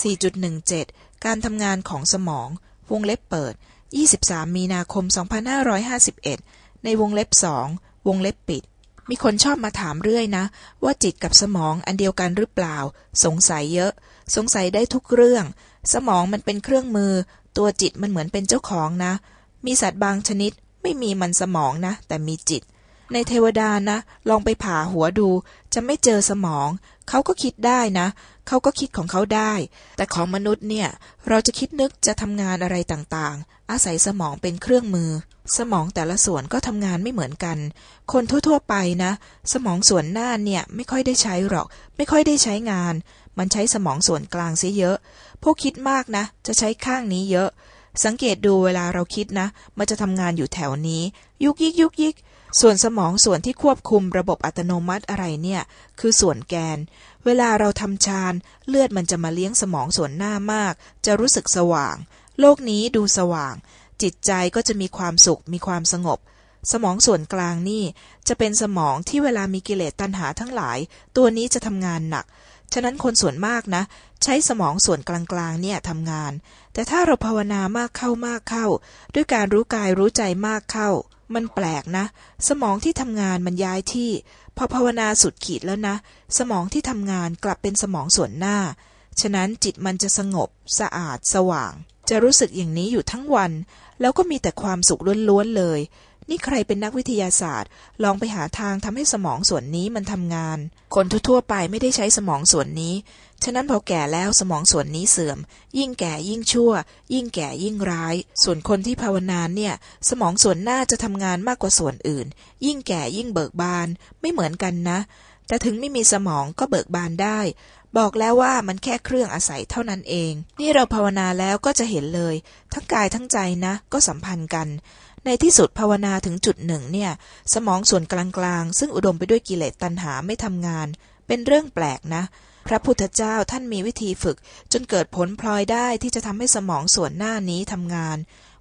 4.17 การทำงานของสมอง วงเล็บเปิด 23 มีนาคม 2551 ในวงเล็บสองวงเล็บปิด มีคนชอบมาถามเรื่อยนะ ว่าจิตกับสมองอันเดียวกันหรือเปล่า สงสัยเยอะ สงสัยได้ทุกเรื่อง สมองมันเป็นเครื่องมือ ตัวจิตมันเหมือนเป็นเจ้าของนะ มีสัตว์บางชนิดไม่มีมันสมองนะ แต่มีจิต ในเทวดานะ ลองไปผ่าหัวดู จะไม่เจอสมอง เขาก็คิดได้นะ เขาก็คิดของเขาได้ แต่ของมนุษย์เนี่ย เราจะคิดนึกจะทำงานอะไรต่างๆ อาศัยสมองเป็นเครื่องมือ สมองแต่ละส่วนก็ทำงานไม่เหมือนกัน คนทั่วๆไปนะ สมองส่วนหน้าเนี่ยไม่ค่อยได้ใช้หรอก ไม่ค่อยได้ใช้งาน มันใช้สมองส่วนกลางเสียเยอะ พวกคิดมากนะ จะใช้ข้างนี้เยอะ สังเกตดูเวลาเราคิดนะ มันจะทำงานอยู่แถวนี้ ยุกยิกยุกยิก ส่วนสมองส่วนที่ควบคุมระบบอัตโนมัติอะไรเนี่ย คือส่วนแกน เวลาเราทำฌานเลือดมันจะมาเลี้ยงสมองส่วนหน้ามาก จะรู้สึกสว่าง โลกนี้ดูสว่าง จิตใจก็จะมีความสุขมีความสงบ สมองส่วนกลางนี่ จะเป็นสมองที่เวลามีกิเลสตัณหาทั้งหลาย ตัวนี้จะทำงานหนัก ฉะนั้นคนส่วนมากนะ ใช้สมองส่วนกลางๆเนี่ยทำงาน แต่ถ้าเราภาวนามากเข้ามากเข้า ด้วยการรู้กายรู้ใจมากเข้า มันแปลกนะ สมองที่ทำงานมันย้ายที่ พอภาวนาสุดขีดแล้วนะ สมองที่ทำงานกลับเป็นสมองส่วนหน้า ฉะนั้นจิตมันจะสงบ สะอาด สว่าง จะรู้สึกอย่างนี้อยู่ทั้งวัน แล้วก็มีแต่ความสุขล้วนๆเลย นี่ใครเป็นนักวิทยาศาสตร์ ลองไปหาทางทำให้สมองส่วนนี้มันทำงาน คนทั่วๆไปไม่ได้ใช้สมองส่วนนี้ ฉะนั้นพอแก่แล้วสมองส่วนนี้เสื่อม ยิ่งแก่ยิ่งชั่ว ยิ่งแก่ยิ่งร้าย ส่วนคนที่ภาวนาเนี่ย สมองส่วนหน้าจะทำงานมากกว่าส่วนอื่น ยิ่งแก่ยิ่งเบิกบาน ไม่เหมือนกันนะ แต่ถึงไม่มีสมองก็เบิกบานได้บอกแล้วว่ามันแค่เครื่องอาศัยเท่านั้นเอง นี่เราภาวนาแล้วก็จะเห็นเลย ทั้งกายทั้งใจนะ ก็สัมพันธ์กัน ในที่สุดภาวนาถึงจุดหนึ่งเนี่ย สมองส่วนกลางๆ ซึ่งอุดมไปด้วยกิเลสตัณหาไม่ทำงาน เป็นเรื่องแปลกนะ พระพุทธเจ้าท่านมีวิธีฝึก จนเกิดผลพลอยได้ที่จะทำให้สมองส่วนหน้านี้ทำงาน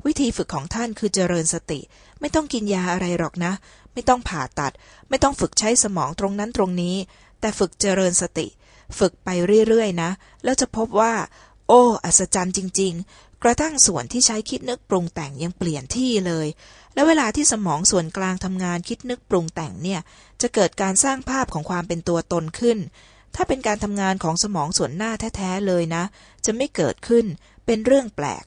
วิธีฝึกของท่านคือเจริญสติ ไม่ต้องกินยาอะไรหรอกนะ ไม่ต้องผ่าตัด ไม่ต้องฝึกใช้สมองตรงนั้นตรงนี้ แต่ฝึกเจริญสติ ฝึกไปเรื่อยๆนะ แล้วจะพบว่า โอ้ อัศจรรย์จริง ๆ กระทั่งส่วนที่ใช้คิดนึกปรุงแต่งยังเปลี่ยนที่เลย และเวลาที่สมองส่วนกลางทำงานคิดนึกปรุงแต่งเนี่ย จะเกิดการสร้างภาพของความเป็นตัวตนขึ้น ถ้าเป็นการทำงานของสมองส่วนหน้าแท้ๆเลยนะ จะไม่เกิดขึ้น เป็นเรื่องแปลก